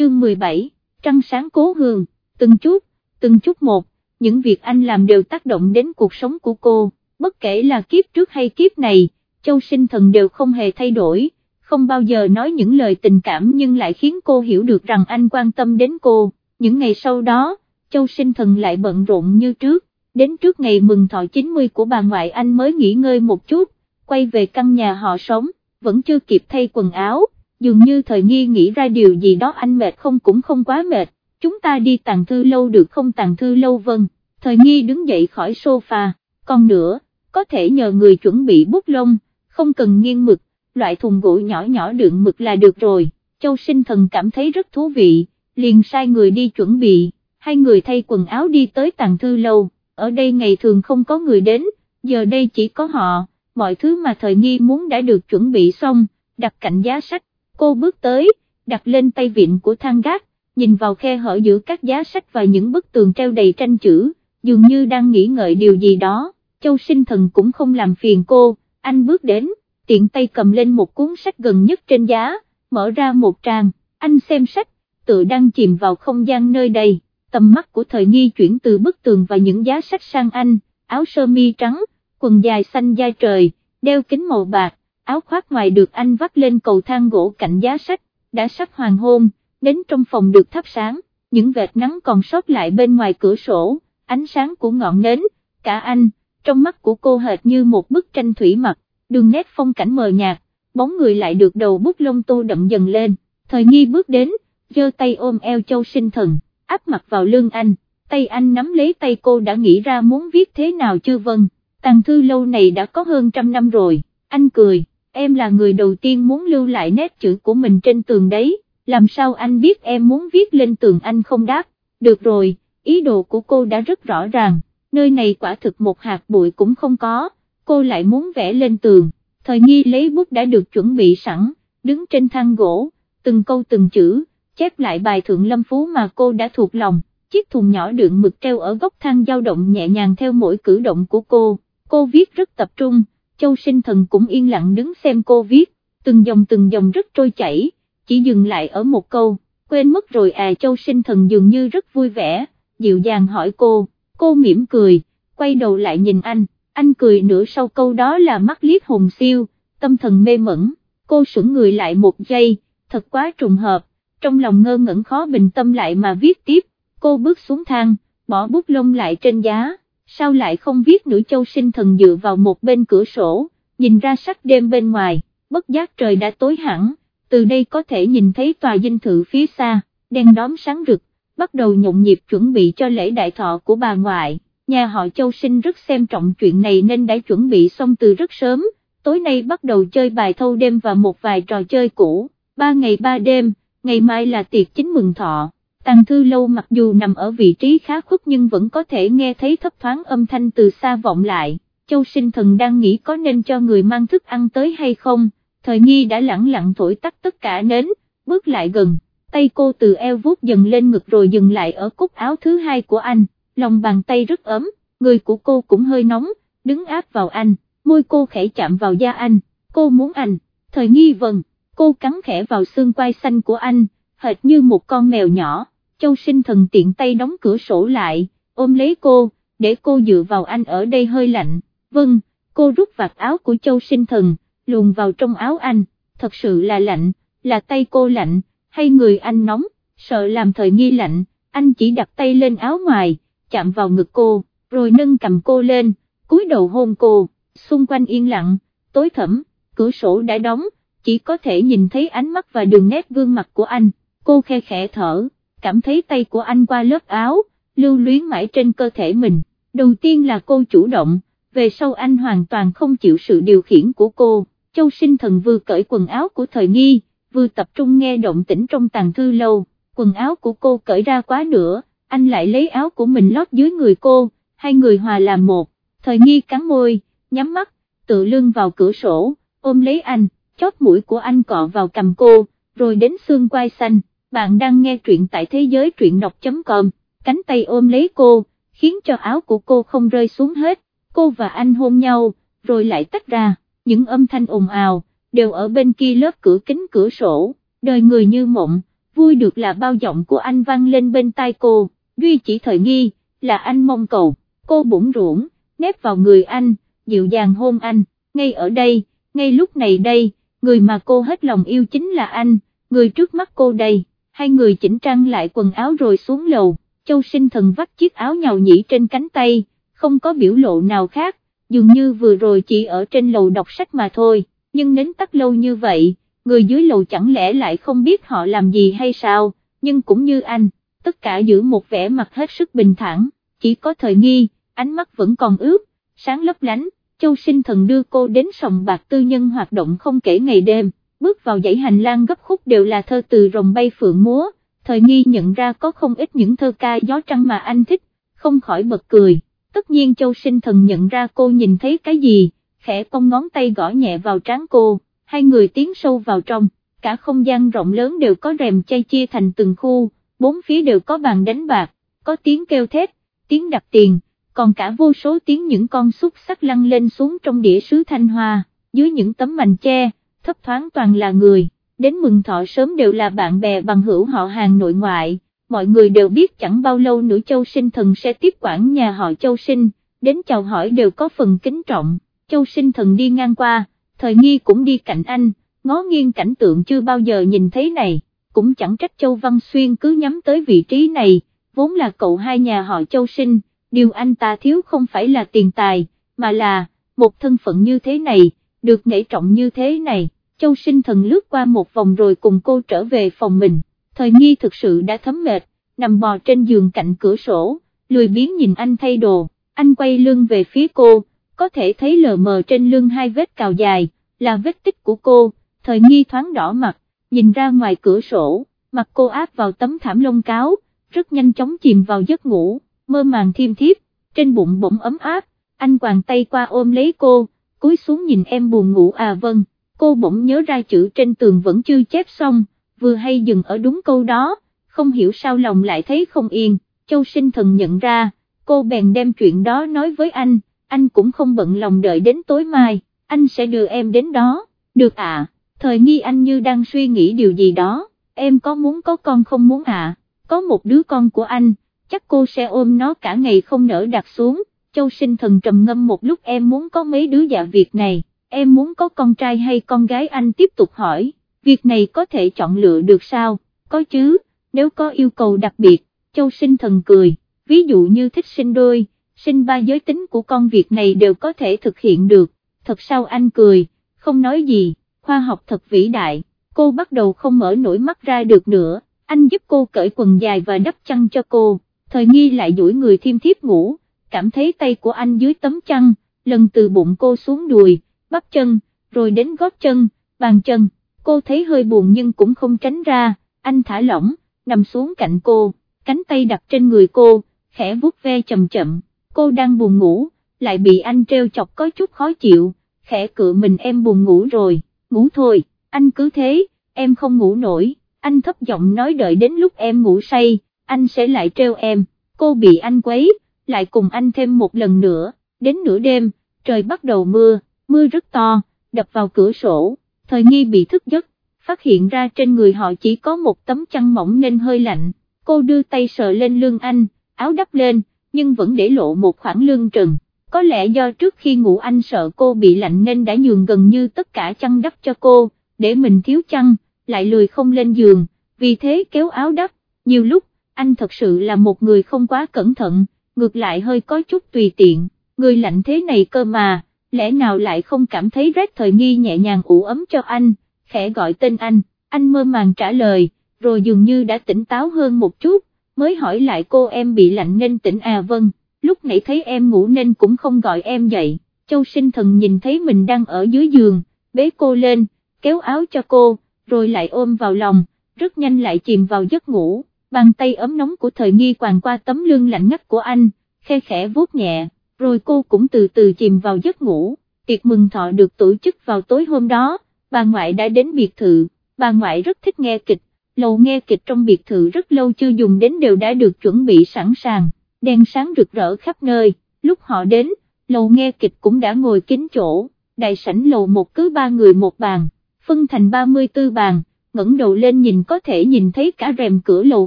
chương 17, trăng sáng cố hương, từng chút, từng chút một, những việc anh làm đều tác động đến cuộc sống của cô, bất kể là kiếp trước hay kiếp này, Châu Sinh Thần đều không hề thay đổi, không bao giờ nói những lời tình cảm nhưng lại khiến cô hiểu được rằng anh quan tâm đến cô, những ngày sau đó, Châu Sinh Thần lại bận rộn như trước, đến trước ngày mừng thọ 90 của bà ngoại anh mới nghỉ ngơi một chút, quay về căn nhà họ sống, vẫn chưa kịp thay quần áo, dường như thời nghi nghĩ ra điều gì đó anh mệt không cũng không quá mệt, chúng ta đi tàng thư lâu được không tàng thư lâu vâng, thời nghi đứng dậy khỏi sofa, còn nữa, có thể nhờ người chuẩn bị bút lông, không cần nghiêng mực, loại thùng gỗ nhỏ nhỏ đựng mực là được rồi, châu sinh thần cảm thấy rất thú vị, liền sai người đi chuẩn bị, hai người thay quần áo đi tới tàng thư lâu, ở đây ngày thường không có người đến, giờ đây chỉ có họ, mọi thứ mà thời nghi muốn đã được chuẩn bị xong, đặt cạnh giá sách, cô bước tới, đặt lên tay vịn của thang gác, nhìn vào khe hở giữa các giá sách và những bức tường treo đầy tranh chữ, dường như đang nghĩ ngợi điều gì đó, châu sinh thần cũng không làm phiền cô, anh bước đến, tiện tay cầm lên một cuốn sách gần nhất trên giá, mở ra một trang, anh xem sách, tự đang chìm vào không gian nơi đây, tầm mắt của thời nghi chuyển từ bức tường và những giá sách sang anh, áo sơ mi trắng, quần dài xanh da trời, đeo kính màu bạc, áo khoác ngoài được anh vắt lên cầu thang gỗ cạnh giá sách, đã sắp hoàng hôn, đến trong phòng được thắp sáng, những vệt nắng còn sót lại bên ngoài cửa sổ, ánh sáng của ngọn nến, cả anh, trong mắt của cô hệt như một bức tranh thủy mặc, đường nét phong cảnh mờ nhạt, bóng người lại được đầu bút lông tô đậm dần lên, thời nghi bước đến, giơ tay ôm eo châu sinh thần, áp mặt vào lưng anh, tay anh nắm lấy tay cô đã nghĩ ra muốn viết thế nào chưa vâng, tàng thư lâu này đã có hơn trăm năm rồi, anh cười, em là người đầu tiên muốn lưu lại nét chữ của mình trên tường đấy, làm sao anh biết em muốn viết lên tường anh không đáp, được rồi, ý đồ của cô đã rất rõ ràng, nơi này quả thực một hạt bụi cũng không có, cô lại muốn vẽ lên tường, thời nghi lấy bút đã được chuẩn bị sẵn, đứng trên thang gỗ, từng câu từng chữ, chép lại bài thượng lâm phú mà cô đã thuộc lòng, chiếc thùng nhỏ đựng mực treo ở góc thang dao động nhẹ nhàng theo mỗi cử động của cô, cô viết rất tập trung, châu sinh thần cũng yên lặng đứng xem cô viết, từng dòng từng dòng rất trôi chảy, chỉ dừng lại ở một câu, quên mất rồi à châu sinh thần dường như rất vui vẻ, dịu dàng hỏi cô, cô mỉm cười, quay đầu lại nhìn anh, anh cười nửa sau câu đó là mắt liếc hồn siêu, tâm thần mê mẩn, cô sững người lại một giây, thật quá trùng hợp, trong lòng ngơ ngẩn khó bình tâm lại mà viết tiếp, cô bước xuống thang, bỏ bút lông lại trên giá, sao lại không viết nữ châu sinh thần dựa vào một bên cửa sổ, nhìn ra sắc đêm bên ngoài, bất giác trời đã tối hẳn, từ đây có thể nhìn thấy tòa dinh thự phía xa, đen đóm sáng rực, bắt đầu nhộn nhịp chuẩn bị cho lễ đại thọ của bà ngoại, nhà họ châu sinh rất xem trọng chuyện này nên đã chuẩn bị xong từ rất sớm, tối nay bắt đầu chơi bài thâu đêm và một vài trò chơi cũ, ba ngày ba đêm, ngày mai là tiệc chính mừng thọ. Tàng thư lâu mặc dù nằm ở vị trí khá khuất nhưng vẫn có thể nghe thấy thấp thoáng âm thanh từ xa vọng lại, châu sinh thần đang nghĩ có nên cho người mang thức ăn tới hay không, thời nghi đã lẳng lặng thổi tắt tất cả nến, bước lại gần, tay cô từ eo vuốt dần lên ngực rồi dừng lại ở cúc áo thứ hai của anh, lòng bàn tay rất ấm, người của cô cũng hơi nóng, đứng áp vào anh, môi cô khẽ chạm vào da anh, cô muốn anh, thời nghi vần, cô cắn khẽ vào xương quai xanh của anh, hệt như một con mèo nhỏ, châu sinh thần tiện tay đóng cửa sổ lại, ôm lấy cô, để cô dựa vào anh ở đây hơi lạnh, vâng, cô rút vạt áo của châu sinh thần, luồn vào trong áo anh, thật sự là lạnh, là tay cô lạnh, hay người anh nóng, sợ làm thời nghi lạnh, anh chỉ đặt tay lên áo ngoài, chạm vào ngực cô, rồi nâng cầm cô lên, cúi đầu hôn cô, xung quanh yên lặng, tối thẫm, cửa sổ đã đóng, chỉ có thể nhìn thấy ánh mắt và đường nét gương mặt của anh, cô khe khẽ thở, cảm thấy tay của anh qua lớp áo, lưu luyến mãi trên cơ thể mình, đầu tiên là cô chủ động, về sau anh hoàn toàn không chịu sự điều khiển của cô, châu sinh thần vừa cởi quần áo của thời nghi, vừa tập trung nghe động tĩnh trong tàng thư lâu, quần áo của cô cởi ra quá nữa, anh lại lấy áo của mình lót dưới người cô, hai người hòa làm một, thời nghi cắn môi, nhắm mắt, tự lưng vào cửa sổ, ôm lấy anh, chóp mũi của anh cọ vào cầm cô, rồi đến xương quai xanh, bạn đang nghe truyện tại thế giới truyện đọc.com, cánh tay ôm lấy cô, khiến cho áo của cô không rơi xuống hết, cô và anh hôn nhau, rồi lại tách ra, những âm thanh ồn ào, đều ở bên kia lớp cửa kính cửa sổ, đời người như mộng, vui được là bao giọng của anh vang lên bên tai cô, duy chỉ thời nghi, là anh mong cầu, cô bụng ruộng, nép vào người anh, dịu dàng hôn anh, ngay ở đây, ngay lúc này đây, người mà cô hết lòng yêu chính là anh, người trước mắt cô đây, hai người chỉnh trang lại quần áo rồi xuống lầu, châu sinh thần vắt chiếc áo nhào nhĩ trên cánh tay, không có biểu lộ nào khác, dường như vừa rồi chỉ ở trên lầu đọc sách mà thôi, nhưng nến tắt lâu như vậy, người dưới lầu chẳng lẽ lại không biết họ làm gì hay sao, nhưng cũng như anh, tất cả giữ một vẻ mặt hết sức bình thản, chỉ có thời nghi, ánh mắt vẫn còn ướt, sáng lấp lánh, châu sinh thần đưa cô đến sòng bạc tư nhân hoạt động không kể ngày đêm, bước vào dãy hành lang gấp khúc đều là thơ từ rồng bay phượng múa, thời nghi nhận ra có không ít những thơ ca gió trăng mà anh thích, không khỏi bật cười, tất nhiên châu sinh thần nhận ra cô nhìn thấy cái gì, khẽ cong ngón tay gõ nhẹ vào trán cô, hai người tiến sâu vào trong, cả không gian rộng lớn đều có rèm chay chia thành từng khu, bốn phía đều có bàn đánh bạc, có tiếng kêu thét, tiếng đặt tiền, còn cả vô số tiếng những con xúc sắc lăn lên xuống trong đĩa sứ thanh hoa, dưới những tấm mành che, thấp thoáng toàn là người, đến mừng thọ sớm đều là bạn bè bằng hữu họ hàng nội ngoại, mọi người đều biết chẳng bao lâu nữa châu sinh thần sẽ tiếp quản nhà họ châu sinh, đến chào hỏi đều có phần kính trọng, châu sinh thần đi ngang qua, thời nghi cũng đi cạnh anh, ngó nghiêng cảnh tượng chưa bao giờ nhìn thấy này, cũng chẳng trách châu Văn Xuyên cứ nhắm tới vị trí này, vốn là cậu hai nhà họ châu sinh, điều anh ta thiếu không phải là tiền tài, mà là, một thân phận như thế này, được nể trọng như thế này, châu sinh thần lướt qua một vòng rồi cùng cô trở về phòng mình, thời nghi thực sự đã thấm mệt, nằm bò trên giường cạnh cửa sổ, lười biếng nhìn anh thay đồ, anh quay lưng về phía cô, có thể thấy lờ mờ trên lưng hai vết cào dài, là vết tích của cô, thời nghi thoáng đỏ mặt, nhìn ra ngoài cửa sổ, mặt cô áp vào tấm thảm lông cáo, rất nhanh chóng chìm vào giấc ngủ, mơ màng thiêm thiếp, trên bụng bỗng ấm áp, anh quàng tay qua ôm lấy cô, cúi xuống nhìn em buồn ngủ. À vâng, cô bỗng nhớ ra chữ trên tường vẫn chưa chép xong, vừa hay dừng ở đúng câu đó, không hiểu sao lòng lại thấy không yên, châu sinh thần nhận ra, cô bèn đem chuyện đó nói với anh, anh cũng không bận lòng đợi đến tối mai, anh sẽ đưa em đến đó, được à, thời nghi anh như đang suy nghĩ điều gì đó, em có muốn có con không muốn à, có một đứa con của anh, chắc cô sẽ ôm nó cả ngày không nỡ đặt xuống, châu sinh thần trầm ngâm một lúc em muốn có mấy đứa dạ việc này, em muốn có con trai hay con gái anh tiếp tục hỏi, việc này có thể chọn lựa được sao, có chứ, nếu có yêu cầu đặc biệt, châu sinh thần cười, ví dụ như thích sinh đôi, sinh ba giới tính của con việc này đều có thể thực hiện được, thật sao anh cười, không nói gì, khoa học thật vĩ đại, cô bắt đầu không mở nổi mắt ra được nữa, anh giúp cô cởi quần dài và đắp chăn cho cô, thời nghi lại duỗi người thiêm thiếp ngủ, cảm thấy tay của anh dưới tấm chăn, lần từ bụng cô xuống đùi, bắp chân, rồi đến gót chân, bàn chân, cô thấy hơi buồn nhưng cũng không tránh ra, anh thả lỏng, nằm xuống cạnh cô, cánh tay đặt trên người cô, khẽ vuốt ve chậm chậm, cô đang buồn ngủ, lại bị anh treo chọc có chút khó chịu, khẽ cự mình em buồn ngủ rồi, ngủ thôi, anh cứ thế, em không ngủ nổi, anh thấp giọng nói đợi đến lúc em ngủ say, anh sẽ lại treo em, cô bị anh quấy, lại cùng anh thêm một lần nữa, đến nửa đêm, trời bắt đầu mưa, mưa rất to, đập vào cửa sổ, thời nghi bị thức giấc, phát hiện ra trên người họ chỉ có một tấm chăn mỏng nên hơi lạnh, cô đưa tay sờ lên lưng anh, áo đắp lên, nhưng vẫn để lộ một khoảng lưng trần, có lẽ do trước khi ngủ anh sợ cô bị lạnh nên đã nhường gần như tất cả chăn đắp cho cô, để mình thiếu chăn, lại lười không lên giường, vì thế kéo áo đắp, nhiều lúc, anh thật sự là một người không quá cẩn thận, ngược lại hơi có chút tùy tiện, người lạnh thế này cơ mà, lẽ nào lại không cảm thấy rét thời nghi nhẹ nhàng ủ ấm cho anh, khẽ gọi tên anh, anh mơ màng trả lời, rồi dường như đã tỉnh táo hơn một chút, mới hỏi lại cô em bị lạnh nên tỉnh à vâng, lúc nãy thấy em ngủ nên cũng không gọi em dậy, châu sinh thần nhìn thấy mình đang ở dưới giường, bế cô lên, kéo áo cho cô, rồi lại ôm vào lòng, rất nhanh lại chìm vào giấc ngủ, bàn tay ấm nóng của thời nghi quàng qua tấm lưng lạnh ngắt của anh, khe khẽ vuốt nhẹ, rồi cô cũng từ từ chìm vào giấc ngủ, tiệc mừng thọ được tổ chức vào tối hôm đó, bà ngoại đã đến biệt thự, bà ngoại rất thích nghe kịch, lầu nghe kịch trong biệt thự rất lâu chưa dùng đến đều đã được chuẩn bị sẵn sàng, đèn sáng rực rỡ khắp nơi, lúc họ đến, lầu nghe kịch cũng đã ngồi kín chỗ, đại sảnh lầu một cứ ba người một bàn, phân thành 34 bàn, ngẩng đầu lên nhìn có thể nhìn thấy cả rèm cửa lầu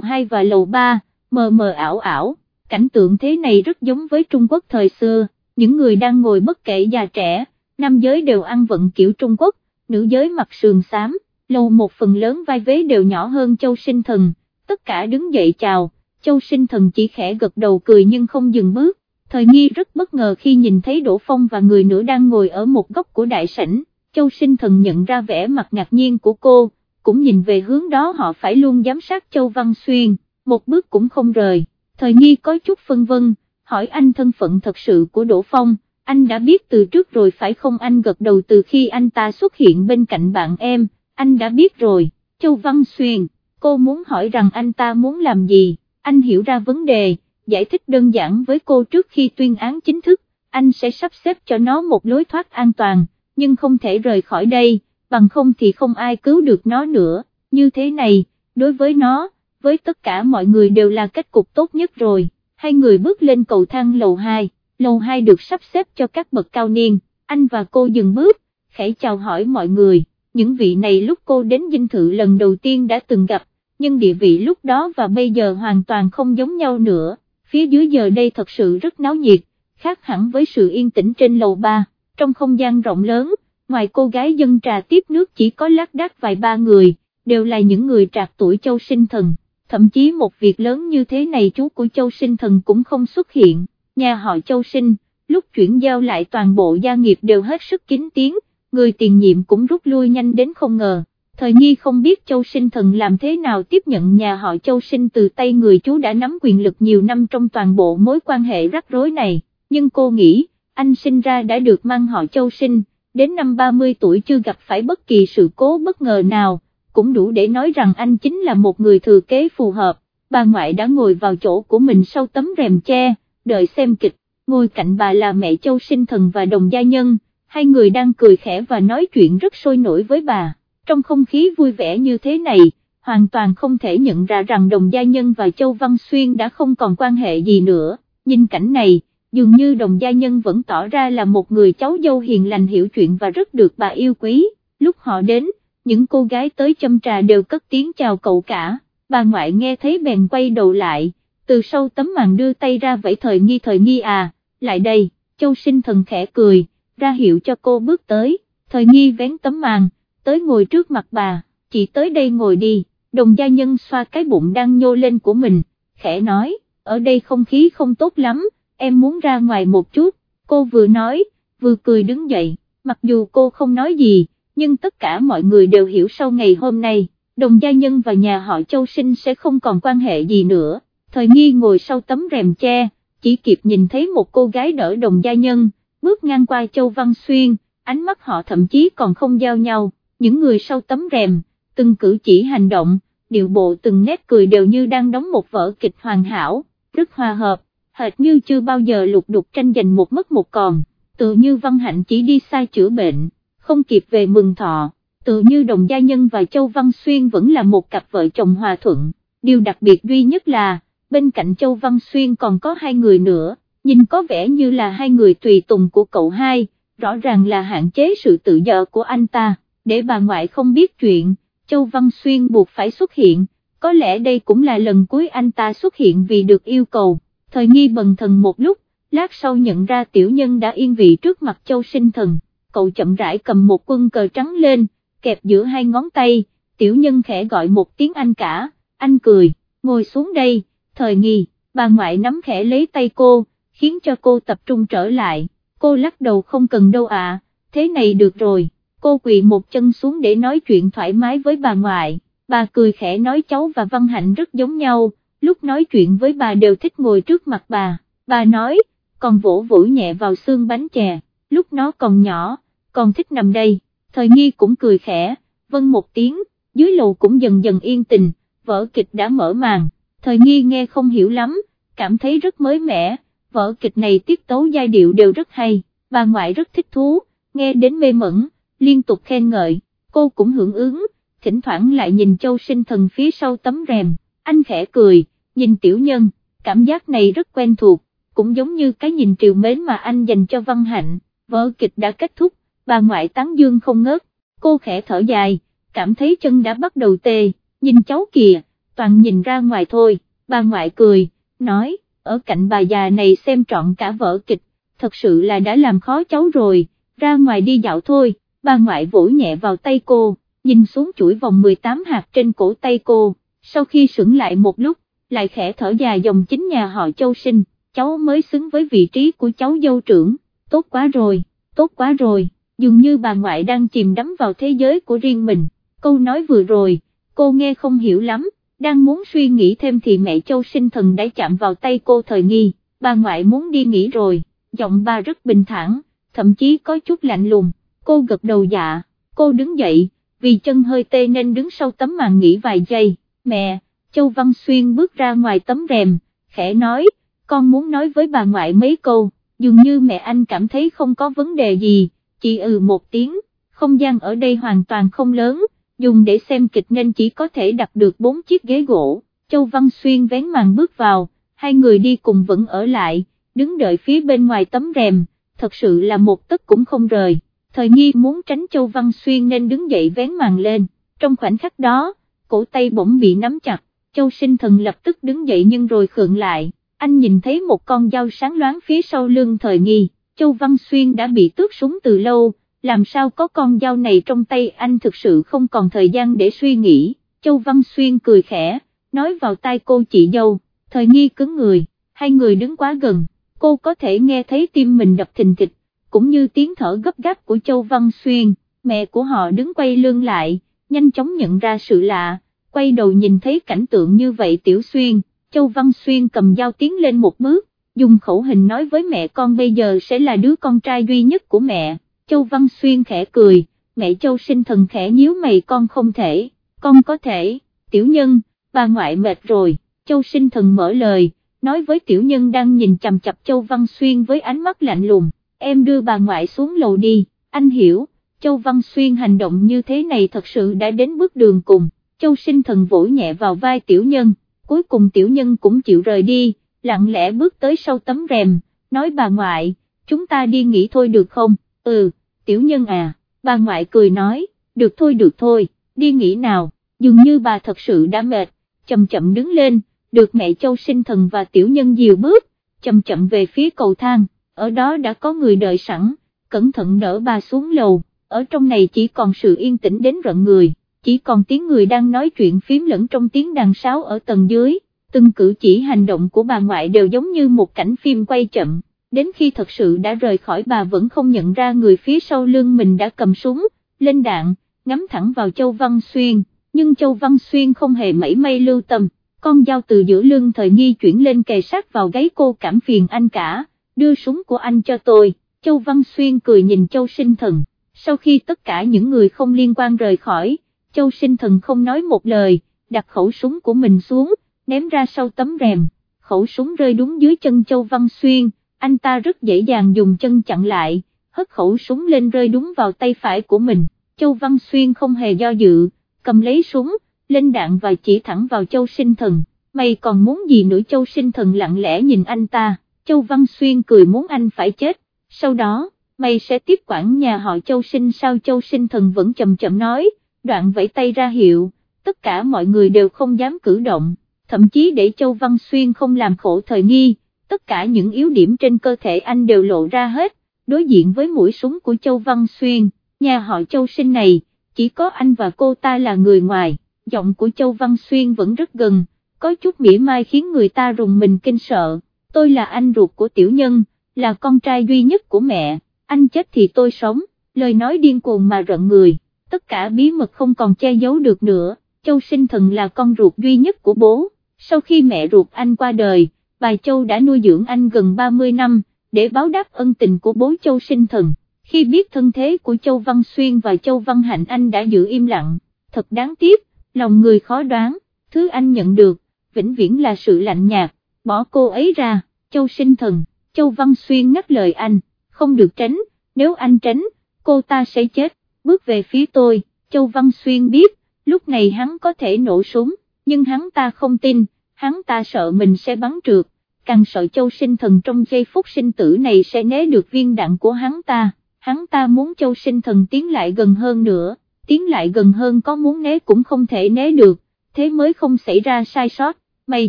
2 và lầu 3, mờ mờ ảo ảo, cảnh tượng thế này rất giống với Trung Quốc thời xưa, những người đang ngồi bất kể già trẻ, nam giới đều ăn vận kiểu Trung Quốc, nữ giới mặc sườn xám, lầu một phần lớn vai vế đều nhỏ hơn châu sinh thần, tất cả đứng dậy chào, châu sinh thần chỉ khẽ gật đầu cười nhưng không dừng bước, thời nghi rất bất ngờ khi nhìn thấy Đỗ Phong và người nữa đang ngồi ở một góc của đại sảnh, châu sinh thần nhận ra vẻ mặt ngạc nhiên của cô, cũng nhìn về hướng đó họ phải luôn giám sát châu Văn Xuyên, một bước cũng không rời, thời nghi có chút phân vân, hỏi anh thân phận thật sự của Đỗ Phong, anh đã biết từ trước rồi phải không? Anh gật đầu từ khi anh ta xuất hiện bên cạnh bạn em, anh đã biết rồi, Châu Văn Xuyên, cô muốn hỏi rằng anh ta muốn làm gì, anh hiểu ra vấn đề, giải thích đơn giản với cô trước khi tuyên án chính thức, anh sẽ sắp xếp cho nó một lối thoát an toàn, nhưng không thể rời khỏi đây, bằng không thì không ai cứu được nó nữa, như thế này, đối với nó, với tất cả mọi người đều là kết cục tốt nhất rồi, hai người bước lên cầu thang lầu 2, lầu 2 được sắp xếp cho các bậc cao niên, anh và cô dừng bước, khẽ chào hỏi mọi người, những vị này lúc cô đến dinh thự lần đầu tiên đã từng gặp, nhưng địa vị lúc đó và bây giờ hoàn toàn không giống nhau nữa, phía dưới giờ đây thật sự rất náo nhiệt, khác hẳn với sự yên tĩnh trên lầu 3, trong không gian rộng lớn, ngoài cô gái dân trà tiếp nước chỉ có lác đác vài ba người, đều là những người trạc tuổi châu sinh thần, thậm chí một việc lớn như thế này chú của châu sinh thần cũng không xuất hiện, nhà họ châu sinh, lúc chuyển giao lại toàn bộ gia nghiệp đều hết sức kín tiếng, người tiền nhiệm cũng rút lui nhanh đến không ngờ. Thời nghi không biết châu sinh thần làm thế nào tiếp nhận nhà họ châu sinh từ tay người chú đã nắm quyền lực nhiều năm trong toàn bộ mối quan hệ rắc rối này, nhưng cô nghĩ, anh sinh ra đã được mang họ châu sinh, đến năm 30 tuổi chưa gặp phải bất kỳ sự cố bất ngờ nào, cũng đủ để nói rằng anh chính là một người thừa kế phù hợp, bà ngoại đã ngồi vào chỗ của mình sau tấm rèm che, đợi xem kịch, ngồi cạnh bà là mẹ châu sinh thần và đồng gia nhân, hai người đang cười khẽ và nói chuyện rất sôi nổi với bà, trong không khí vui vẻ như thế này, hoàn toàn không thể nhận ra rằng đồng gia nhân và châu Văn Xuyên đã không còn quan hệ gì nữa, nhìn cảnh này, dường như đồng gia nhân vẫn tỏ ra là một người cháu dâu hiền lành hiểu chuyện và rất được bà yêu quý, lúc họ đến, những cô gái tới châm trà đều cất tiếng chào cậu cả, bà ngoại nghe thấy bèn quay đầu lại, từ sau tấm màn đưa tay ra vẫy thời nghi thời nghi à, lại đây, châu sinh thần khẽ cười, ra hiệu cho cô bước tới, thời nghi vén tấm màn, tới ngồi trước mặt bà, chị tới đây ngồi đi, đồng gia nhân xoa cái bụng đang nhô lên của mình, khẽ nói, ở đây không khí không tốt lắm, em muốn ra ngoài một chút, cô vừa nói, vừa cười đứng dậy, mặc dù cô không nói gì, nhưng tất cả mọi người đều hiểu sau ngày hôm nay, đồng gia nhân và nhà họ châu sinh sẽ không còn quan hệ gì nữa, thời nghi ngồi sau tấm rèm che, chỉ kịp nhìn thấy một cô gái đỡ đồng gia nhân, bước ngang qua châu Văn Xuyên, ánh mắt họ thậm chí còn không giao nhau, những người sau tấm rèm, từng cử chỉ hành động, điệu bộ từng nét cười đều như đang đóng một vở kịch hoàn hảo, rất hòa hợp, hệt như chưa bao giờ lục đục tranh giành một mất một còn, tự như Văn Hạnh chỉ đi sai chữa bệnh, không kịp về mừng thọ, tự như Đồng Gia Nhân và Châu Văn Xuyên vẫn là một cặp vợ chồng hòa thuận, điều đặc biệt duy nhất là, bên cạnh Châu Văn Xuyên còn có hai người nữa, nhìn có vẻ như là hai người tùy tùng của cậu hai, rõ ràng là hạn chế sự tự do của anh ta, để bà ngoại không biết chuyện, Châu Văn Xuyên buộc phải xuất hiện, có lẽ đây cũng là lần cuối anh ta xuất hiện vì được yêu cầu, thời nghi bần thần một lúc, lát sau nhận ra tiểu nhân đã yên vị trước mặt Châu sinh thần, cậu chậm rãi cầm một quân cờ trắng lên, kẹp giữa hai ngón tay, tiểu nhân khẽ gọi một tiếng anh cả, anh cười, ngồi xuống đây, thời nghi, bà ngoại nắm khẽ lấy tay cô, khiến cho cô tập trung trở lại, cô lắc đầu không cần đâu ạ, thế này được rồi, cô quỳ một chân xuống để nói chuyện thoải mái với bà ngoại, bà cười khẽ nói cháu và Văn Hạnh rất giống nhau, lúc nói chuyện với bà đều thích ngồi trước mặt bà, bà nói, còn vỗ vỗ nhẹ vào xương bánh chè, lúc nó còn nhỏ, còn thích nằm đây, thời nghi cũng cười khẽ, vâng một tiếng, dưới lầu cũng dần dần yên tình, vở kịch đã mở màn, thời nghi nghe không hiểu lắm, cảm thấy rất mới mẻ, vở kịch này tiết tấu giai điệu đều rất hay, bà ngoại rất thích thú, nghe đến mê mẩn, liên tục khen ngợi, cô cũng hưởng ứng, thỉnh thoảng lại nhìn châu sinh thần phía sau tấm rèm, anh khẽ cười, nhìn tiểu nhân, cảm giác này rất quen thuộc, cũng giống như cái nhìn triều mến mà anh dành cho Văn Hạnh, vở kịch đã kết thúc, bà ngoại tán dương không ngớt, cô khẽ thở dài, cảm thấy chân đã bắt đầu tê, nhìn cháu kìa, toàn nhìn ra ngoài thôi, bà ngoại cười, nói, ở cạnh bà già này xem trọn cả vở kịch, thật sự là đã làm khó cháu rồi, ra ngoài đi dạo thôi, bà ngoại vỗ nhẹ vào tay cô, nhìn xuống chuỗi vòng 18 hạt trên cổ tay cô, sau khi sững lại một lúc, lại khẽ thở dài dòng chính nhà họ châu sinh, cháu mới xứng với vị trí của cháu dâu trưởng, tốt quá rồi, tốt quá rồi, dường như bà ngoại đang chìm đắm vào thế giới của riêng mình, câu nói vừa rồi, cô nghe không hiểu lắm, đang muốn suy nghĩ thêm thì mẹ châu sinh thần đã chạm vào tay cô thời nghi, bà ngoại muốn đi nghỉ rồi, giọng bà rất bình thản, thậm chí có chút lạnh lùng, cô gật đầu dạ, cô đứng dậy, vì chân hơi tê nên đứng sau tấm màn nghỉ vài giây, mẹ, Châu Văn Xuyên bước ra ngoài tấm rèm, khẽ nói, con muốn nói với bà ngoại mấy câu, dường như mẹ anh cảm thấy không có vấn đề gì, chỉ ừ một tiếng, không gian ở đây hoàn toàn không lớn, dùng để xem kịch nên chỉ có thể đặt được bốn chiếc ghế gỗ, Châu Văn Xuyên vén màn bước vào, hai người đi cùng vẫn ở lại, đứng đợi phía bên ngoài tấm rèm, thật sự là một tấc cũng không rời, thời nghi muốn tránh Châu Văn Xuyên nên đứng dậy vén màn lên, trong khoảnh khắc đó, cổ tay bỗng bị nắm chặt, Châu sinh thần lập tức đứng dậy nhưng rồi khượng lại, anh nhìn thấy một con dao sáng loáng phía sau lưng thời nghi, Châu Văn Xuyên đã bị tước súng từ lâu, làm sao có con dao này trong tay anh thực sự không còn thời gian để suy nghĩ, Châu Văn Xuyên cười khẽ, nói vào tai cô chị dâu, thời nghi cứng người, hai người đứng quá gần, cô có thể nghe thấy tim mình đập thình thịch, cũng như tiếng thở gấp gáp của Châu Văn Xuyên, mẹ của họ đứng quay lưng lại, nhanh chóng nhận ra sự lạ, quay đầu nhìn thấy cảnh tượng như vậy Tiểu Xuyên, Châu Văn Xuyên cầm dao tiến lên một bước, dùng khẩu hình nói với mẹ con bây giờ sẽ là đứa con trai duy nhất của mẹ, Châu Văn Xuyên khẽ cười, mẹ Châu sinh thần khẽ nhíu mày con không thể, con có thể, tiểu nhân, bà ngoại mệt rồi, Châu sinh thần mở lời, nói với tiểu nhân đang nhìn chằm chặp Châu Văn Xuyên với ánh mắt lạnh lùng, em đưa bà ngoại xuống lầu đi, anh hiểu, Châu Văn Xuyên hành động như thế này thật sự đã đến bước đường cùng, Châu sinh thần vỗ nhẹ vào vai tiểu nhân, cuối cùng tiểu nhân cũng chịu rời đi, lặng lẽ bước tới sau tấm rèm, nói bà ngoại, chúng ta đi nghỉ thôi được không, ừ, tiểu nhân à, bà ngoại cười nói, được thôi được thôi, đi nghỉ nào, dường như bà thật sự đã mệt, chậm chậm đứng lên, được mẹ châu sinh thần và tiểu nhân dìu bước, chậm chậm về phía cầu thang, ở đó đã có người đợi sẵn, cẩn thận đỡ bà xuống lầu, ở trong này chỉ còn sự yên tĩnh đến rợn người chỉ còn tiếng người đang nói chuyện phím lẫn trong tiếng đàn sáo ở tầng dưới, từng cử chỉ hành động của bà ngoại đều giống như một cảnh phim quay chậm, đến khi thật sự đã rời khỏi bà vẫn không nhận ra người phía sau lưng mình đã cầm súng, lên đạn, ngắm thẳng vào Châu Văn Xuyên, nhưng Châu Văn Xuyên không hề mảy may lưu tâm, con dao từ giữa lưng thời nghi chuyển lên kề sát vào gáy cô cảm phiền anh cả, đưa súng của anh cho tôi, Châu Văn Xuyên cười nhìn Châu Sinh Thần, sau khi tất cả những người không liên quan rời khỏi, Châu sinh thần không nói một lời, đặt khẩu súng của mình xuống, ném ra sau tấm rèm, khẩu súng rơi đúng dưới chân Châu Văn Xuyên, anh ta rất dễ dàng dùng chân chặn lại, hất khẩu súng lên rơi đúng vào tay phải của mình, Châu Văn Xuyên không hề do dự, cầm lấy súng, lên đạn và chỉ thẳng vào Châu sinh thần, mày còn muốn gì nữa? Châu sinh thần lặng lẽ nhìn anh ta, Châu Văn Xuyên cười muốn anh phải chết, sau đó, mày sẽ tiếp quản nhà họ Châu sinh sao? Châu sinh thần vẫn chậm chậm nói, đoạn vẫy tay ra hiệu, tất cả mọi người đều không dám cử động, thậm chí để Châu Văn Xuyên không làm khổ thời nghi, tất cả những yếu điểm trên cơ thể anh đều lộ ra hết, đối diện với mũi súng của Châu Văn Xuyên, nhà họ Châu sinh này, chỉ có anh và cô ta là người ngoài, giọng của Châu Văn Xuyên vẫn rất gần, có chút mỉa mai khiến người ta rùng mình kinh sợ, tôi là anh ruột của tiểu nhân, là con trai duy nhất của mẹ, anh chết thì tôi sống, lời nói điên cuồng mà rợn người tất cả bí mật không còn che giấu được nữa, Châu sinh thần là con ruột duy nhất của bố, sau khi mẹ ruột anh qua đời, bà Châu đã nuôi dưỡng anh gần 30 năm, để báo đáp ân tình của bố Châu sinh thần, khi biết thân thế của Châu Văn Xuyên và Châu Văn Hạnh anh đã giữ im lặng, thật đáng tiếc, lòng người khó đoán, thứ anh nhận được, vĩnh viễn là sự lạnh nhạt, bỏ cô ấy ra, Châu sinh thần, Châu Văn Xuyên ngắt lời anh, không được tránh, nếu anh tránh, cô ta sẽ chết bước về phía tôi, Châu Văn Xuyên biết, lúc này hắn có thể nổ súng, nhưng hắn ta không tin, hắn ta sợ mình sẽ bắn trượt, càng sợ Châu sinh thần trong giây phút sinh tử này sẽ né được viên đạn của hắn ta, hắn ta muốn Châu sinh thần tiến lại gần hơn nữa, tiến lại gần hơn có muốn né cũng không thể né được, thế mới không xảy ra sai sót, mày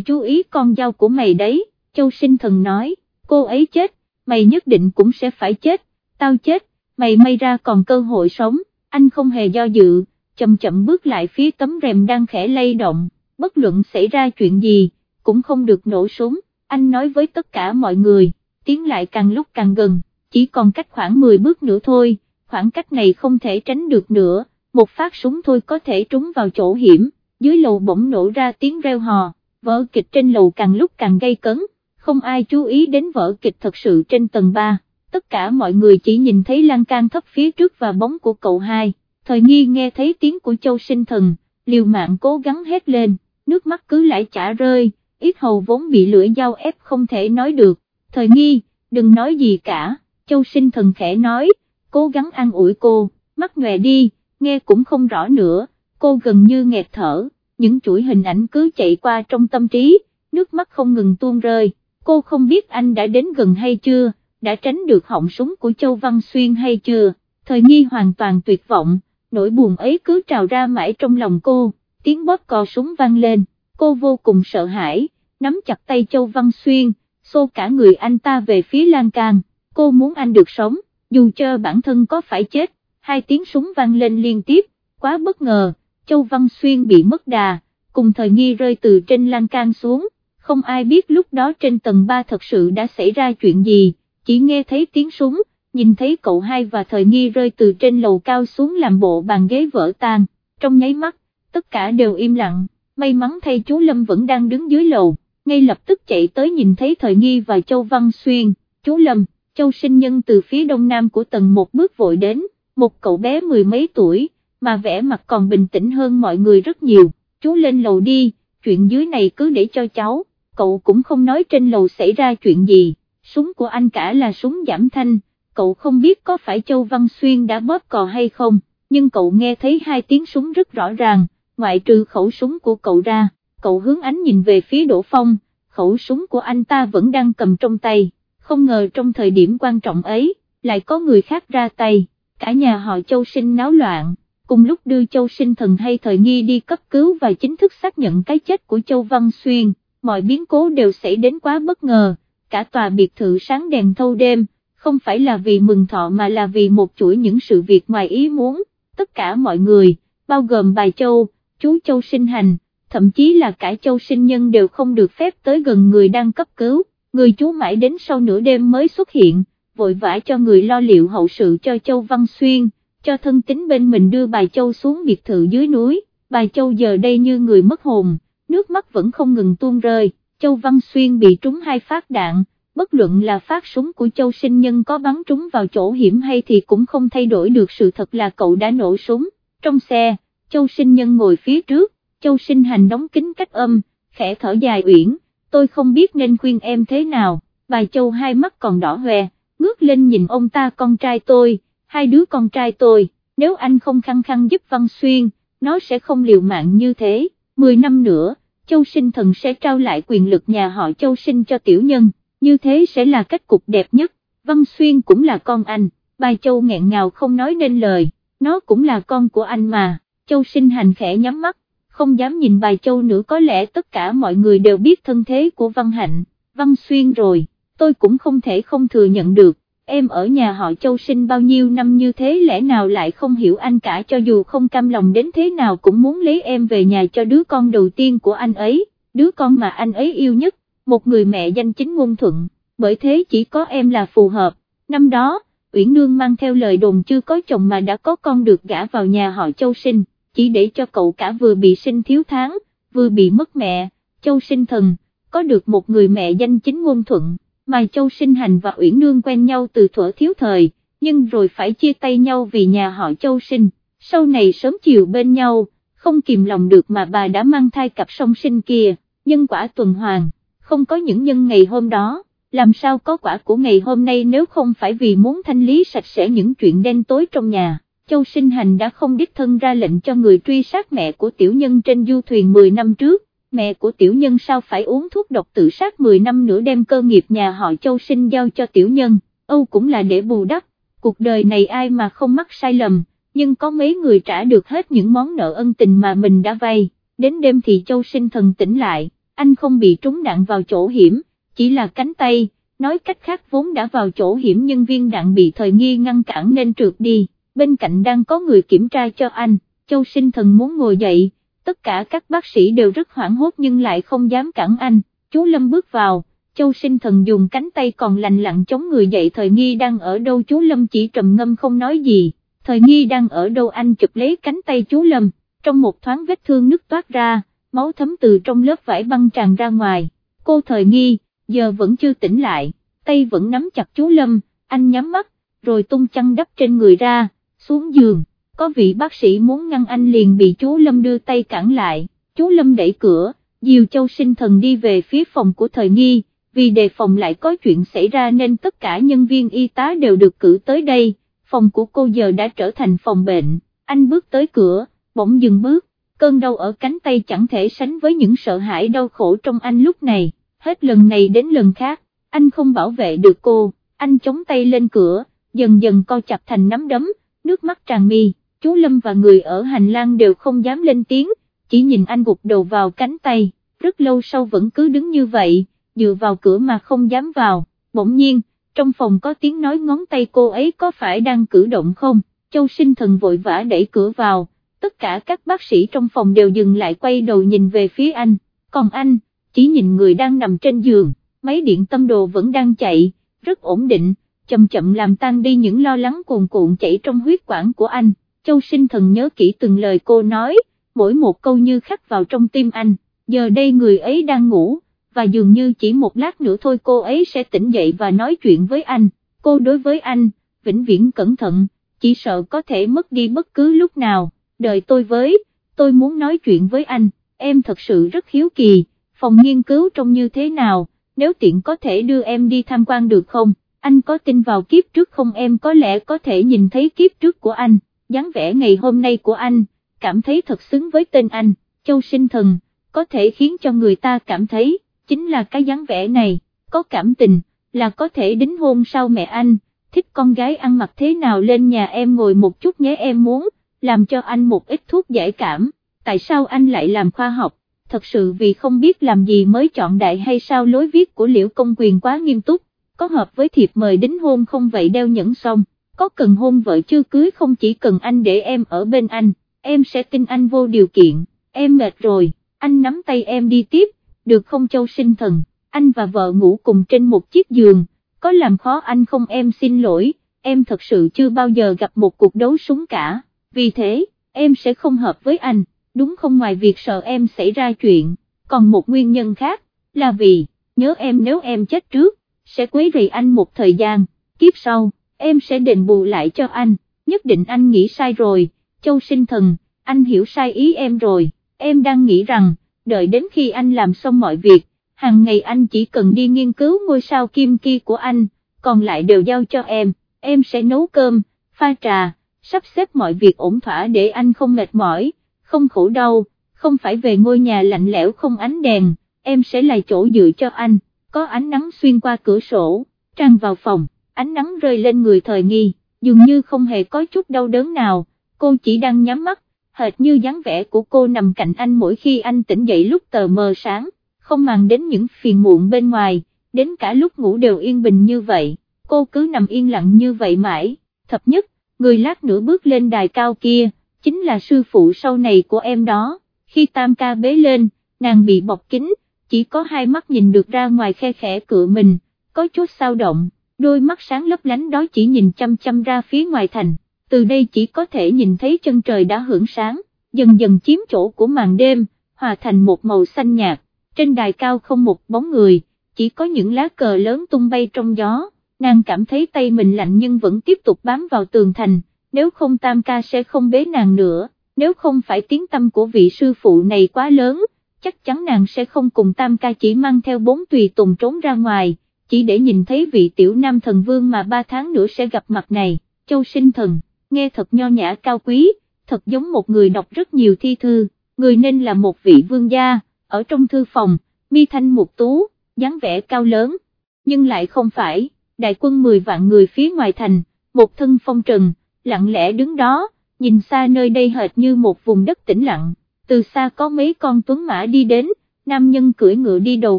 chú ý con dao của mày đấy, châu sinh thần nói, cô ấy chết, mày nhất định cũng sẽ phải chết, tao chết, mày may ra còn cơ hội sống, anh không hề do dự, chậm chậm bước lại phía tấm rèm đang khẽ lay động, bất luận xảy ra chuyện gì, cũng không được nổ súng, anh nói với tất cả mọi người, tiến lại càng lúc càng gần, chỉ còn cách khoảng 10 bước nữa thôi, khoảng cách này không thể tránh được nữa, một phát súng thôi có thể trúng vào chỗ hiểm, dưới lầu bỗng nổ ra tiếng reo hò, vở kịch trên lầu càng lúc càng gây cấn, không ai chú ý đến vở kịch thật sự trên tầng 3, tất cả mọi người chỉ nhìn thấy lan can thấp phía trước và bóng của cậu hai, thời nghi nghe thấy tiếng của châu sinh thần, liều mạng cố gắng hét lên, nước mắt cứ lại chả rơi, ít hầu vốn bị lưỡi dao ép không thể nói được, thời nghi, đừng nói gì cả, châu sinh thần khẽ nói, cố gắng an ủi cô, mắt nhòe đi, nghe cũng không rõ nữa, cô gần như nghẹt thở, những chuỗi hình ảnh cứ chạy qua trong tâm trí, nước mắt không ngừng tuôn rơi, cô không biết anh đã đến gần hay chưa, đã tránh được họng súng của Châu Văn Xuyên hay chưa, thời nghi hoàn toàn tuyệt vọng, nỗi buồn ấy cứ trào ra mãi trong lòng cô, tiếng bóp cò súng vang lên, cô vô cùng sợ hãi, nắm chặt tay Châu Văn Xuyên, xô cả người anh ta về phía lan can, cô muốn anh được sống, dù cho bản thân có phải chết, hai tiếng súng vang lên liên tiếp, quá bất ngờ, Châu Văn Xuyên bị mất đà, cùng thời nghi rơi từ trên lan can xuống, không ai biết lúc đó trên tầng 3 thật sự đã xảy ra chuyện gì, chỉ nghe thấy tiếng súng, nhìn thấy cậu hai và thời nghi rơi từ trên lầu cao xuống làm bộ bàn ghế vỡ tan, trong nháy mắt, tất cả đều im lặng, may mắn thay chú Lâm vẫn đang đứng dưới lầu, ngay lập tức chạy tới nhìn thấy thời nghi và Châu Văn Xuyên, chú Lâm, Châu sinh nhân từ phía đông nam của tầng một bước vội đến, một cậu bé mười mấy tuổi, mà vẻ mặt còn bình tĩnh hơn mọi người rất nhiều, chú lên lầu đi, chuyện dưới này cứ để cho cháu, cậu cũng không nói trên lầu xảy ra chuyện gì, súng của anh cả là súng giảm thanh, cậu không biết có phải Châu Văn Xuyên đã bóp cò hay không, nhưng cậu nghe thấy hai tiếng súng rất rõ ràng, ngoại trừ khẩu súng của cậu ra, cậu hướng ánh nhìn về phía Đỗ Phong, khẩu súng của anh ta vẫn đang cầm trong tay, không ngờ trong thời điểm quan trọng ấy, lại có người khác ra tay, cả nhà họ Châu sinh náo loạn cùng lúc đưa Châu Sinh Thần hay thời nghi đi cấp cứu và chính thức xác nhận cái chết của Châu Văn Xuyên, mọi biến cố đều xảy đến quá bất ngờ, cả tòa biệt thự sáng đèn thâu đêm, không phải là vì mừng thọ mà là vì một chuỗi những sự việc ngoài ý muốn, tất cả mọi người, bao gồm bài Châu, chú Châu Sinh Hành, thậm chí là cả Châu Sinh Nhân đều không được phép tới gần người đang cấp cứu, người chú mãi đến sau nửa đêm mới xuất hiện, vội vã cho người lo liệu hậu sự cho Châu Văn Xuyên cho thân tính bên mình đưa bài châu xuống biệt thự dưới núi, bài châu giờ đây như người mất hồn, nước mắt vẫn không ngừng tuôn rơi, châu Văn Xuyên bị trúng hai phát đạn, bất luận là phát súng của châu sinh nhân có bắn trúng vào chỗ hiểm hay thì cũng không thay đổi được sự thật là cậu đã nổ súng, trong xe, châu sinh nhân ngồi phía trước, châu sinh hành đóng kính cách âm, khẽ thở dài uyển, tôi không biết nên khuyên em thế nào, bài châu hai mắt còn đỏ hoe, ngước lên nhìn ông ta con trai tôi, hai đứa con trai tôi, nếu anh không khăng khăng giúp Văn Xuyên, nó sẽ không liều mạng như thế, 10 năm nữa, Châu Sinh Thần sẽ trao lại quyền lực nhà họ Châu Sinh cho tiểu nhân, như thế sẽ là cách cục đẹp nhất, Văn Xuyên cũng là con anh, bài Châu nghẹn ngào không nói nên lời, nó cũng là con của anh mà, Châu Sinh hành khẽ nhắm mắt, không dám nhìn bài Châu nữa có lẽ tất cả mọi người đều biết thân thế của Văn Hạnh, Văn Xuyên rồi, tôi cũng không thể không thừa nhận được em ở nhà họ Châu sinh bao nhiêu năm như thế lẽ nào lại không hiểu anh cả cho dù không cam lòng đến thế nào cũng muốn lấy em về nhà cho đứa con đầu tiên của anh ấy, đứa con mà anh ấy yêu nhất, một người mẹ danh chính ngôn thuận, bởi thế chỉ có em là phù hợp, năm đó, Uyển Nương mang theo lời đồn chưa có chồng mà đã có con được gả vào nhà họ Châu sinh, chỉ để cho cậu cả vừa bị sinh thiếu tháng, vừa bị mất mẹ, Châu sinh thần, có được một người mẹ danh chính ngôn thuận. Mai Châu sinh hành và Uyển Nương quen nhau từ thuở thiếu thời, nhưng rồi phải chia tay nhau vì nhà họ Châu sinh, sau này sớm chiều bên nhau, không kìm lòng được mà bà đã mang thai cặp song sinh kia, nhân quả tuần hoàn, không có những nhân ngày hôm đó, làm sao có quả của ngày hôm nay nếu không phải vì muốn thanh lý sạch sẽ những chuyện đen tối trong nhà. Châu Sinh Hành đã không đích thân ra lệnh cho người truy sát mẹ của tiểu nhân trên du thuyền 10 năm trước, mẹ của tiểu nhân sao phải uống thuốc độc tự sát 10 năm nữa đem cơ nghiệp nhà họ châu sinh giao cho tiểu nhân, Âu cũng là để bù đắp, cuộc đời này ai mà không mắc sai lầm, nhưng có mấy người trả được hết những món nợ ân tình mà mình đã vay, đến đêm thì châu sinh thần tỉnh lại, anh không bị trúng đạn vào chỗ hiểm, chỉ là cánh tay, nói cách khác vốn đã vào chỗ hiểm nhưng viên đạn bị thời nghi ngăn cản nên trượt đi, bên cạnh đang có người kiểm tra cho anh, châu sinh thần muốn ngồi dậy, tất cả các bác sĩ đều rất hoảng hốt nhưng lại không dám cản anh, chú Lâm bước vào, châu sinh thần dùng cánh tay còn lành lặng chống người dậy thời nghi đang ở đâu. Chú Lâm chỉ trầm ngâm không nói gì, thời nghi đang ở đâu anh chụp lấy cánh tay chú Lâm, trong một thoáng vết thương nứt toát ra, máu thấm từ trong lớp vải băng tràn ra ngoài, cô thời nghi, giờ vẫn chưa tỉnh lại, tay vẫn nắm chặt chú Lâm, anh nhắm mắt, rồi tung chăn đắp trên người ra, xuống giường, có vị bác sĩ muốn ngăn anh liền bị chú Lâm đưa tay cản lại, chú Lâm đẩy cửa, Diều Châu sinh thần đi về phía phòng của thời nghi, vì đề phòng lại có chuyện xảy ra nên tất cả nhân viên y tá đều được cử tới đây, phòng của cô giờ đã trở thành phòng bệnh, anh bước tới cửa, bỗng dừng bước, cơn đau ở cánh tay chẳng thể sánh với những sợ hãi đau khổ trong anh lúc này, hết lần này đến lần khác, anh không bảo vệ được cô, anh chống tay lên cửa, dần dần co chặt thành nắm đấm, nước mắt tràn mi, chú Lâm và người ở hành lang đều không dám lên tiếng, chỉ nhìn anh gục đầu vào cánh tay, rất lâu sau vẫn cứ đứng như vậy, dựa vào cửa mà không dám vào, bỗng nhiên, trong phòng có tiếng nói ngón tay cô ấy có phải đang cử động không, châu sinh thần vội vã đẩy cửa vào, tất cả các bác sĩ trong phòng đều dừng lại quay đầu nhìn về phía anh, còn anh, chỉ nhìn người đang nằm trên giường, máy điện tâm đồ vẫn đang chạy, rất ổn định, chậm chậm làm tan đi những lo lắng cuồn cuộn chảy trong huyết quản của anh, châu sinh thần nhớ kỹ từng lời cô nói, mỗi một câu như khắc vào trong tim anh, giờ đây người ấy đang ngủ, và dường như chỉ một lát nữa thôi cô ấy sẽ tỉnh dậy và nói chuyện với anh, cô đối với anh, vĩnh viễn cẩn thận, chỉ sợ có thể mất đi bất cứ lúc nào, đợi tôi với, tôi muốn nói chuyện với anh, em thật sự rất hiếu kỳ, phòng nghiên cứu trông như thế nào, nếu tiện có thể đưa em đi tham quan được không, anh có tin vào kiếp trước không? Em có lẽ có thể nhìn thấy kiếp trước của anh, dáng vẻ ngày hôm nay của anh, cảm thấy thật xứng với tên anh, châu sinh thần, có thể khiến cho người ta cảm thấy, chính là cái dáng vẻ này, có cảm tình, là có thể đính hôn sau mẹ anh, thích con gái ăn mặc thế nào lên nhà em ngồi một chút nhé em muốn, làm cho anh một ít thuốc giải cảm, tại sao anh lại làm khoa học, thật sự vì không biết làm gì mới chọn đại hay sao lối viết của liễu công quyền quá nghiêm túc, có hợp với thiệp mời đính hôn không vậy đeo nhẫn xong, có cần hôn vợ chưa cưới không chỉ cần anh để em ở bên anh, em sẽ tin anh vô điều kiện, em mệt rồi, anh nắm tay em đi tiếp, được không châu sinh thần, anh và vợ ngủ cùng trên một chiếc giường, có làm khó anh không em xin lỗi, em thật sự chưa bao giờ gặp một cuộc đấu súng cả, vì thế, em sẽ không hợp với anh, đúng không ngoài việc sợ em xảy ra chuyện, còn một nguyên nhân khác, là vì, nhớ em nếu em chết trước, sẽ quấy rầy anh một thời gian, kiếp sau, em sẽ đền bù lại cho anh, nhất định anh nghĩ sai rồi, châu sinh thần, anh hiểu sai ý em rồi, em đang nghĩ rằng, đợi đến khi anh làm xong mọi việc, hàng ngày anh chỉ cần đi nghiên cứu ngôi sao kim kia của anh, còn lại đều giao cho em, em sẽ nấu cơm, pha trà, sắp xếp mọi việc ổn thỏa để anh không mệt mỏi, không khổ đau, không phải về ngôi nhà lạnh lẽo không ánh đèn, em sẽ là chỗ dựa cho anh, có ánh nắng xuyên qua cửa sổ, tràn vào phòng, ánh nắng rơi lên người thời nghi, dường như không hề có chút đau đớn nào, cô chỉ đang nhắm mắt, hệt như dáng vẻ của cô nằm cạnh anh mỗi khi anh tỉnh dậy lúc tờ mờ sáng, không màng đến những phiền muộn bên ngoài, đến cả lúc ngủ đều yên bình như vậy, cô cứ nằm yên lặng như vậy mãi, thập nhất, người lát nữa bước lên đài cao kia, chính là sư phụ sau này của em đó, khi tam ca bế lên, nàng bị bọc kính, chỉ có hai mắt nhìn được ra ngoài khe khẽ cửa mình, có chút sao động, đôi mắt sáng lấp lánh đó chỉ nhìn chăm chăm ra phía ngoài thành từ đây chỉ có thể nhìn thấy chân trời đã hưởng sáng, dần dần chiếm chỗ của màn đêm, hòa thành một màu xanh nhạt, trên đài cao không một bóng người, chỉ có những lá cờ lớn tung bay trong gió, nàng cảm thấy tay mình lạnh nhưng vẫn tiếp tục bám vào tường thành, nếu không tam ca sẽ không bế nàng nữa, nếu không phải tiếng tâm của vị sư phụ này quá lớn, chắc chắn nàng sẽ không cùng tam ca chỉ mang theo bốn tùy tùng trốn ra ngoài, chỉ để nhìn thấy vị tiểu nam thần vương mà ba tháng nữa sẽ gặp mặt này, châu sinh thần nghe thật nho nhã cao quý, thật giống một người đọc rất nhiều thi thư, người nên là một vị vương gia, ở trong thư phòng, mi thanh một tú, dáng vẻ cao lớn, nhưng lại không phải, đại quân 10 vạn người phía ngoài thành, một thân phong trần, lặng lẽ đứng đó, nhìn xa nơi đây hệt như một vùng đất tĩnh lặng, từ xa có mấy con tuấn mã đi đến, nam nhân cưỡi ngựa đi đầu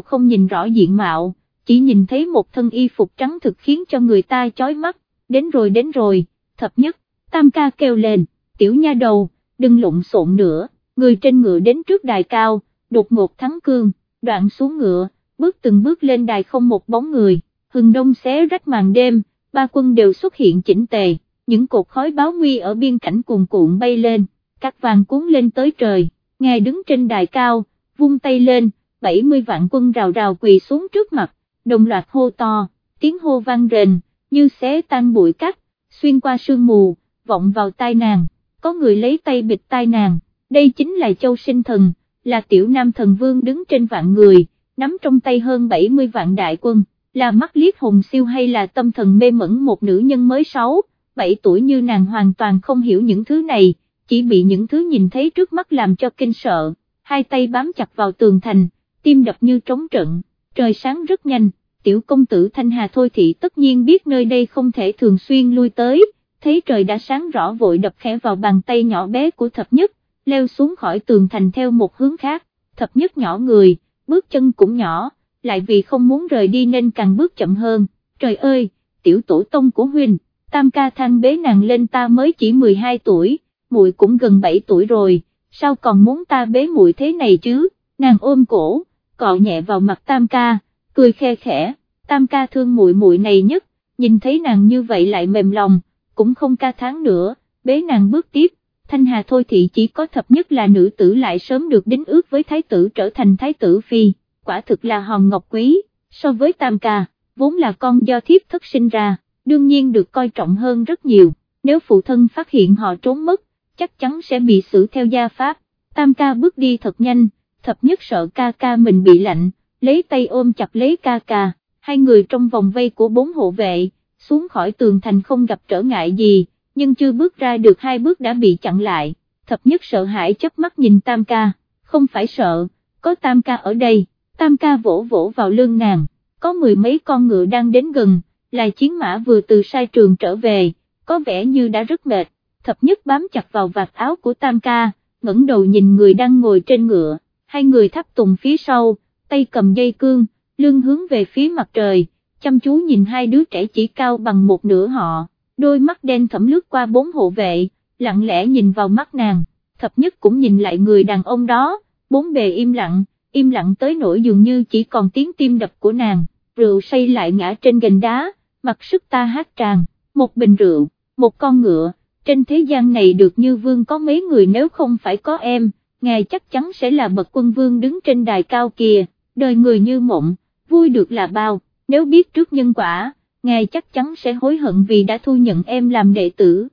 không nhìn rõ diện mạo, chỉ nhìn thấy một thân y phục trắng thực khiến cho người ta chói mắt, đến rồi đến rồi, thập nhất, tam ca kêu lên, tiểu nha đầu, đừng lộn xộn nữa, người trên ngựa đến trước đài cao, đột ngột thắng cương, đoạn xuống ngựa, bước từng bước lên đài không một bóng người, hừng đông xé rách màn đêm, ba quân đều xuất hiện chỉnh tề, những cột khói báo nguy ở biên cảnh cuồn cuộn bay lên, các vàng cuốn lên tới trời, ngài đứng trên đài cao, vung tay lên, 70 vạn quân rào rào quỳ xuống trước mặt, đồng loạt hô to, tiếng hô vang rền, như xé tan bụi cát, xuyên qua sương mù, vọng vào tai nàng, có người lấy tay bịt tai nàng, đây chính là châu sinh thần, là tiểu nam thần vương đứng trên vạn người, nắm trong tay hơn 70 vạn đại quân, là mắt liếc hồng siêu hay là tâm thần mê mẩn một nữ nhân mới 6, 7 tuổi như nàng hoàn toàn không hiểu những thứ này, chỉ bị những thứ nhìn thấy trước mắt làm cho kinh sợ, hai tay bám chặt vào tường thành, tim đập như trống trận, trời sáng rất nhanh, tiểu công tử Thanh Hà Thôi Thị tất nhiên biết nơi đây không thể thường xuyên lui tới, thấy trời đã sáng rõ vội đập khẽ vào bàn tay nhỏ bé của thập nhất, leo xuống khỏi tường thành theo một hướng khác, thập nhất nhỏ người, bước chân cũng nhỏ, lại vì không muốn rời đi nên càng bước chậm hơn, trời ơi, tiểu tổ tông của huynh, tam ca thanh bế nàng lên ta mới chỉ 12 tuổi, muội cũng gần 7 tuổi rồi, sao còn muốn ta bế muội thế này chứ, nàng ôm cổ, cọ nhẹ vào mặt tam ca, cười khe khẽ, tam ca thương muội muội này nhất, nhìn thấy nàng như vậy lại mềm lòng, cũng không ca tháng nữa, bế nàng bước tiếp, Thanh Hà thôi thì chỉ có thập nhất là nữ tử lại sớm được đính ước với thái tử trở thành thái tử phi, quả thực là hòn ngọc quý, so với tam ca, vốn là con do thiếp thất sinh ra, đương nhiên được coi trọng hơn rất nhiều, nếu phụ thân phát hiện họ trốn mất, chắc chắn sẽ bị xử theo gia pháp, tam ca bước đi thật nhanh, thập nhất sợ ca ca mình bị lạnh, lấy tay ôm chặt lấy ca ca, hai người trong vòng vây của bốn hộ vệ, xuống khỏi tường thành không gặp trở ngại gì, nhưng chưa bước ra được hai bước đã bị chặn lại, thập nhất sợ hãi chớp mắt nhìn tam ca, không phải sợ, có tam ca ở đây, tam ca vỗ vỗ vào lưng nàng, có mười mấy con ngựa đang đến gần, là chiến mã vừa từ sai trường trở về, có vẻ như đã rất mệt, thập nhất bám chặt vào vạt áo của tam ca, ngẩng đầu nhìn người đang ngồi trên ngựa, hai người thắp tùng phía sau, tay cầm dây cương, lưng hướng về phía mặt trời, chăm chú nhìn hai đứa trẻ chỉ cao bằng một nửa họ, đôi mắt đen thẫm lướt qua bốn hộ vệ, lặng lẽ nhìn vào mắt nàng, thập nhất cũng nhìn lại người đàn ông đó, bốn bề im lặng, im lặng tới nỗi dường như chỉ còn tiếng tim đập của nàng, rượu say lại ngã trên gành đá, mặc sức ta hát tràn, một bình rượu, một con ngựa, trên thế gian này được như vương có mấy người nếu không phải có em, ngài chắc chắn sẽ là bậc quân vương đứng trên đài cao kìa, đời người như mộng, vui được là bao, nếu biết trước nhân quả, ngài chắc chắn sẽ hối hận vì đã thu nhận em làm đệ tử.